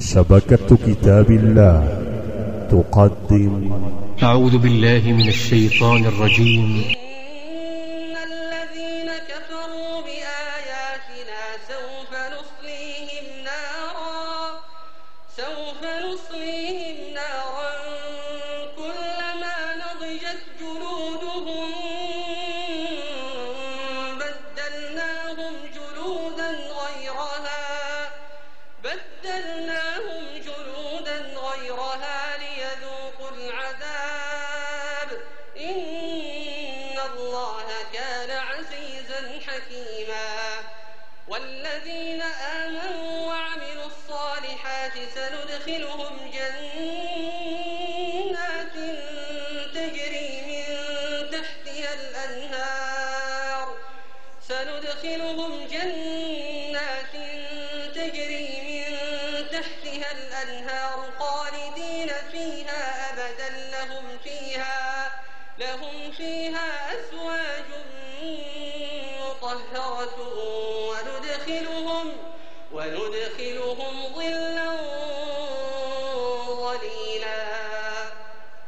شبكة كتاب الله. تقدم. أعوذ بالله من الشيطان الرجيم. إن الذين كفروا بآياتنا سوف نصليهم نارا. سوف نصليهم نارا كلما نضجت جلودهم بدلناهم جلودا غيرها ليذوقوا العذاب. إن الله كان عزيزا حكيما. والذين آمنوا وعملوا الصالحات سندخلهم جنات تجري من تحتها الأنهار. سندخلهم جنات فيها الأنهار خالدين فيها أبدا. لهم فيها لهم فيها أزواج مطهرة وندخلهم وندخلهم ظلا ظليلا.